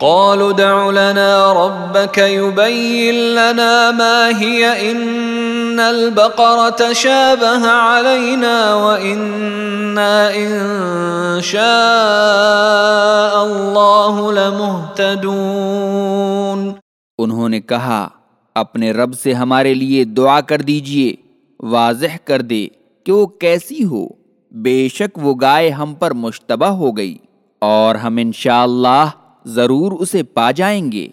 قالوا دع لنا ربك يبين لنا ما هي إن البقرة تشابه علينا وإنا إن شاء الله لمهتدون انہوں نے کہا، اپنے رب سے ہمارے لیے دعا کر دیجیے، واضح کر دے کہ وہ کیسی ہو۔ بے شک وہ گائے ہم پر مشتبہ ہو گئی اور ہم انشاءاللہ ضرور اسے پا جائیں گے۔